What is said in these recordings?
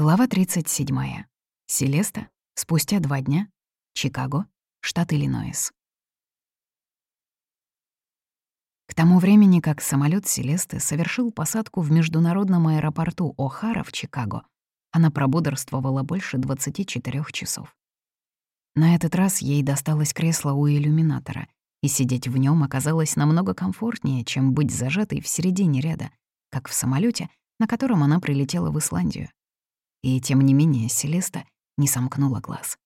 Глава 37. Селеста. Спустя два дня. Чикаго, штат Иллинойс. К тому времени, как самолет Селесты совершил посадку в международном аэропорту О'Хара в Чикаго, она прободрствовала больше 24 часов. На этот раз ей досталось кресло у иллюминатора, и сидеть в нем оказалось намного комфортнее, чем быть зажатой в середине ряда, как в самолете, на котором она прилетела в Исландию. И тем не менее Селеста не сомкнула глаз.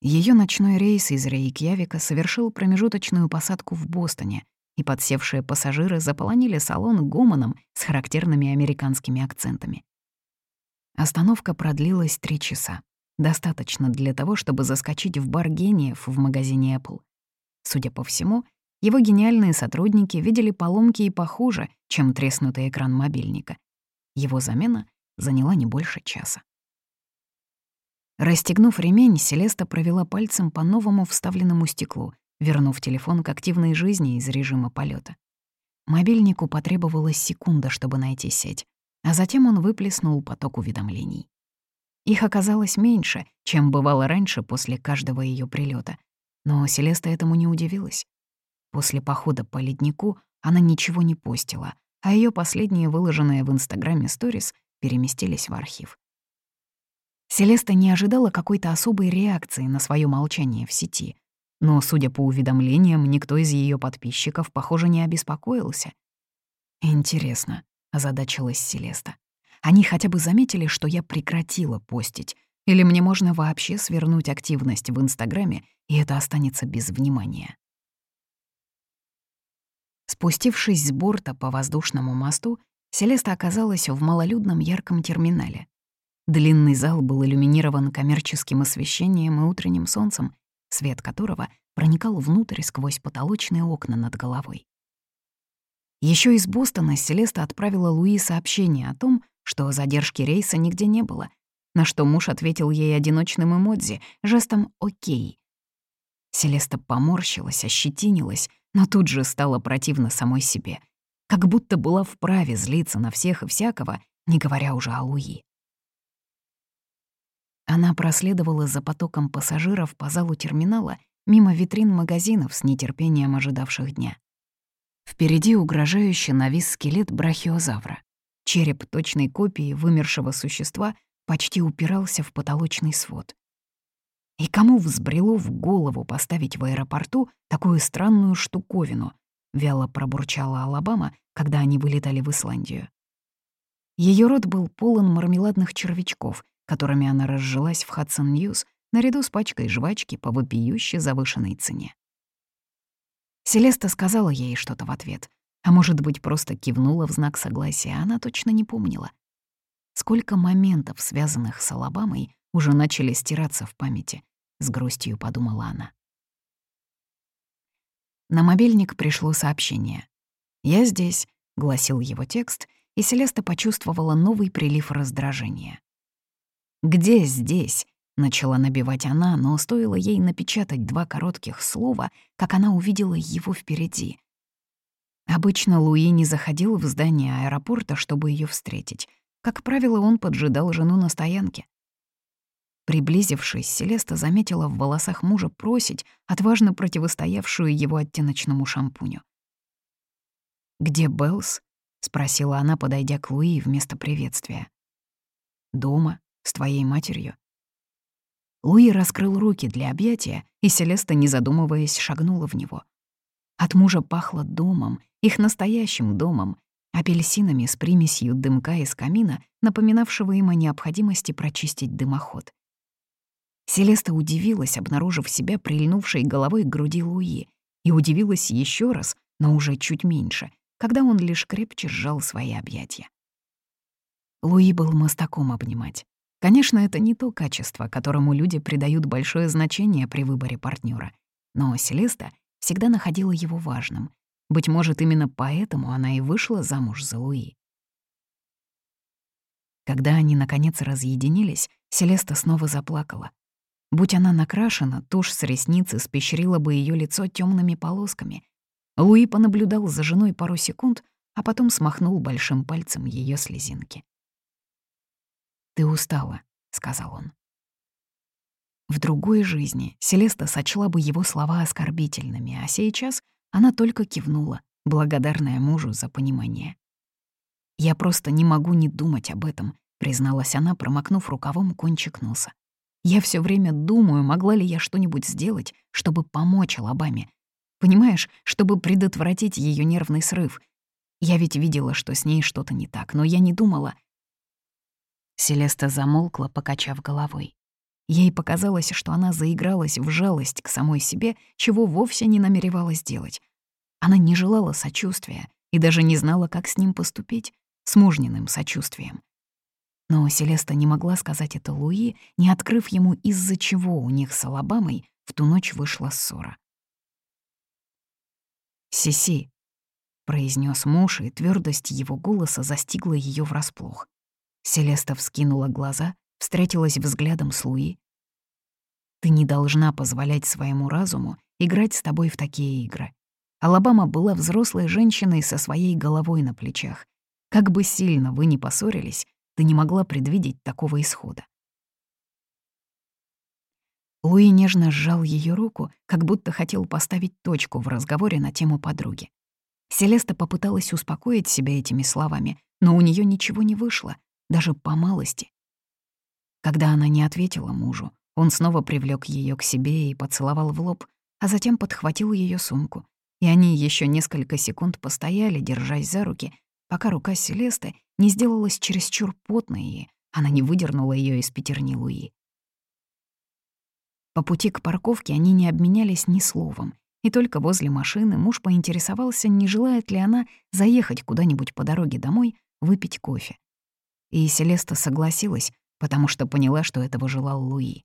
Ее ночной рейс из Рейкьявика совершил промежуточную посадку в Бостоне, и подсевшие пассажиры заполонили салон гомоном с характерными американскими акцентами. Остановка продлилась три часа. Достаточно для того, чтобы заскочить в бар гениев в магазине Apple. Судя по всему, его гениальные сотрудники видели поломки и похуже, чем треснутый экран мобильника. Его замена заняла не больше часа. Расстегнув ремень, Селеста провела пальцем по новому вставленному стеклу, вернув телефон к активной жизни из режима полета. Мобильнику потребовалась секунда, чтобы найти сеть, а затем он выплеснул поток уведомлений. Их оказалось меньше, чем бывало раньше после каждого ее прилета, но Селеста этому не удивилась. После похода по леднику она ничего не постила, а ее последние выложенные в Инстаграме сторис переместились в архив. Селеста не ожидала какой-то особой реакции на свое молчание в сети, но, судя по уведомлениям, никто из ее подписчиков, похоже, не обеспокоился. «Интересно», — озадачилась Селеста. «Они хотя бы заметили, что я прекратила постить, или мне можно вообще свернуть активность в Инстаграме, и это останется без внимания?» Спустившись с борта по воздушному мосту, Селеста оказалась в малолюдном ярком терминале. Длинный зал был иллюминирован коммерческим освещением и утренним солнцем, свет которого проникал внутрь сквозь потолочные окна над головой. Еще из Бостона Селеста отправила Луи сообщение о том, что задержки рейса нигде не было, на что муж ответил ей одиночным эмодзи, жестом «Окей». Селеста поморщилась, ощетинилась, но тут же стало противно самой себе — как будто была вправе злиться на всех и всякого, не говоря уже о Луи. Она проследовала за потоком пассажиров по залу терминала мимо витрин магазинов с нетерпением ожидавших дня. Впереди угрожающе навис скелет брахиозавра. Череп точной копии вымершего существа почти упирался в потолочный свод. И кому взбрело в голову поставить в аэропорту такую странную штуковину, — вяло пробурчала Алабама, когда они вылетали в Исландию. Ее рот был полон мармеладных червячков, которыми она разжилась в Hudson News наряду с пачкой жвачки по вопиюще завышенной цене. Селеста сказала ей что-то в ответ, а может быть, просто кивнула в знак согласия, она точно не помнила. Сколько моментов, связанных с Алабамой, уже начали стираться в памяти, с грустью подумала она. На мобильник пришло сообщение. «Я здесь», — гласил его текст, и Селеста почувствовала новый прилив раздражения. «Где здесь?» — начала набивать она, но стоило ей напечатать два коротких слова, как она увидела его впереди. Обычно Луи не заходил в здание аэропорта, чтобы ее встретить. Как правило, он поджидал жену на стоянке. Приблизившись, Селеста заметила в волосах мужа проседь, отважно противостоявшую его оттеночному шампуню. «Где Беллс?» — спросила она, подойдя к Луи вместо приветствия. «Дома, с твоей матерью». Луи раскрыл руки для объятия, и Селеста, не задумываясь, шагнула в него. От мужа пахло домом, их настоящим домом, апельсинами с примесью дымка из камина, напоминавшего им о необходимости прочистить дымоход. Селеста удивилась, обнаружив себя прильнувшей головой к груди Луи, и удивилась еще раз, но уже чуть меньше, когда он лишь крепче сжал свои объятия. Луи был мостаком обнимать. Конечно, это не то качество, которому люди придают большое значение при выборе партнера, но Селеста всегда находила его важным. Быть может, именно поэтому она и вышла замуж за Луи. Когда они, наконец, разъединились, Селеста снова заплакала. Будь она накрашена, тушь с ресниц испещрила бы ее лицо темными полосками. Луи понаблюдал за женой пару секунд, а потом смахнул большим пальцем ее слезинки. «Ты устала», — сказал он. В другой жизни Селеста сочла бы его слова оскорбительными, а сейчас она только кивнула, благодарная мужу за понимание. «Я просто не могу не думать об этом», — призналась она, промокнув рукавом кончик носа. «Я все время думаю, могла ли я что-нибудь сделать, чтобы помочь Алабаме. Понимаешь, чтобы предотвратить ее нервный срыв. Я ведь видела, что с ней что-то не так, но я не думала...» Селеста замолкла, покачав головой. Ей показалось, что она заигралась в жалость к самой себе, чего вовсе не намеревалась делать. Она не желала сочувствия и даже не знала, как с ним поступить, с мужниным сочувствием. Но Селеста не могла сказать это Луи, не открыв ему, из-за чего у них с Алабамой в ту ночь вышла ссора. «Сиси», — произнес муж, и твердость его голоса застигла ее врасплох. Селеста вскинула глаза, встретилась взглядом с Луи. «Ты не должна позволять своему разуму играть с тобой в такие игры. Алабама была взрослой женщиной со своей головой на плечах. Как бы сильно вы ни поссорились, ты не могла предвидеть такого исхода. Луи нежно сжал ее руку, как будто хотел поставить точку в разговоре на тему подруги. Селеста попыталась успокоить себя этими словами, но у нее ничего не вышло, даже по малости. Когда она не ответила мужу, он снова привлек ее к себе и поцеловал в лоб, а затем подхватил ее сумку, и они еще несколько секунд постояли, держась за руки, пока рука Селесты не сделалась чересчур потной, и она не выдернула ее из пятерни Луи. По пути к парковке они не обменялись ни словом, и только возле машины муж поинтересовался, не желает ли она заехать куда-нибудь по дороге домой выпить кофе. И Селеста согласилась, потому что поняла, что этого желал Луи.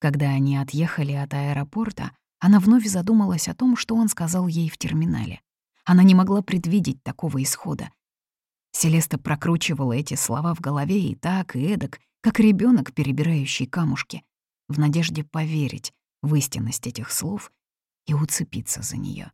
Когда они отъехали от аэропорта, она вновь задумалась о том, что он сказал ей в терминале. Она не могла предвидеть такого исхода. Селеста прокручивала эти слова в голове и так, и эдак, как ребенок, перебирающий камушки, в надежде поверить в истинность этих слов и уцепиться за нее.